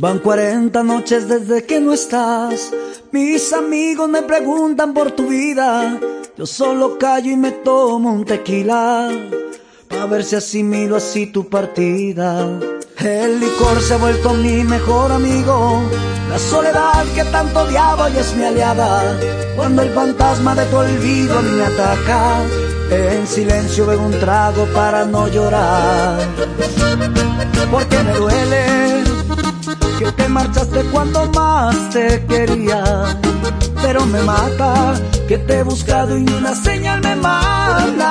Van 40 noches desde que no estás. Mis amigos me preguntan por tu vida. Yo solo callo y me tomo un tequila. A ver si asimilo así tu partida. El licor se ha vuelto mi mejor amigo. La soledad que tanto odiaba hoy es mi aliada. Cuando el fantasma de tu olvido me ataca, en silencio bebo un trago para no llorar. Porque me duele que te marchaste cuando más te quería. Pero me mata que te he buscado y ni una señal me mandas.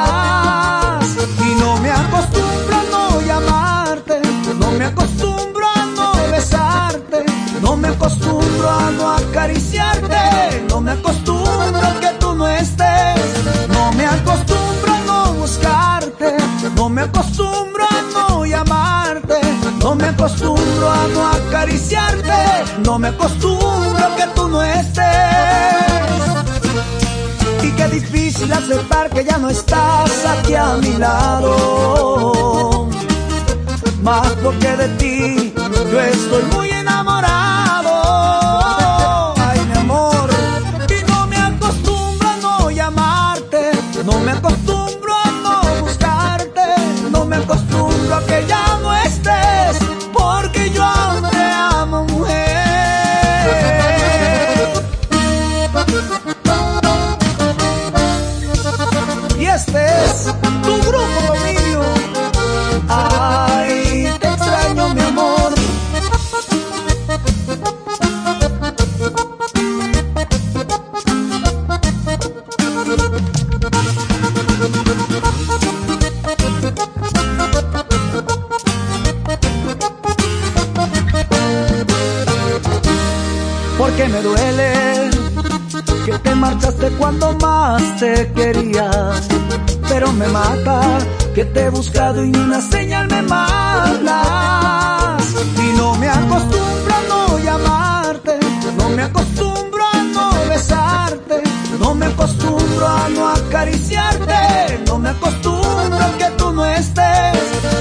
Y no me acostumbro a no llamarte, no me acostumbro a no besarte, no me acostumbro a no acariciarte, no me acostumbro a que tú no estés, no me acostumbro a no buscarte, no me acostumbro a no llamarte, no me acostumbro no me acostumbro que tú no estés. Y qué difícil aceptar que ya no estás aquí a mi lado. Más porque de ti yo estoy muy enamorado. Porque me duele que te marchaste cuando más te querías. Pero me mata que te he buscado y ni una señal me mandas. Y no me acostumbro a no llamarte, no me acostumbro a no besarte, no me acostumbro a no acariciarte, no me acostumbro a que tú no estés,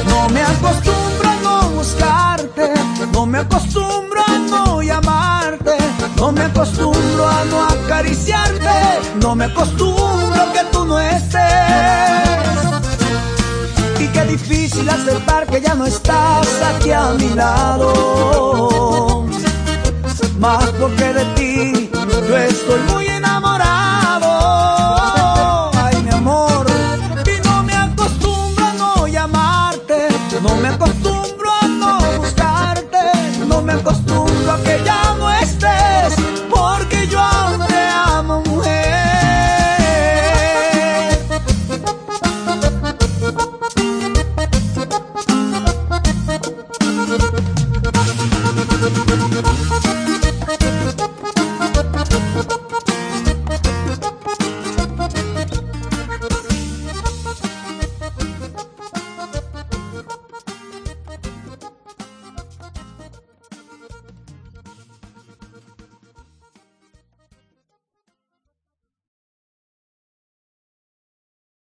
no me acostumbro a no buscarte, no me acostumbro no me acostumbro que tú no estés. Y qué difícil aceptar que ya no estás aquí a mi lado. Más porque de ti yo estoy muy enamorado. Ay, mi amor, y no me acostumbro a no llamarte, no me acostumbro.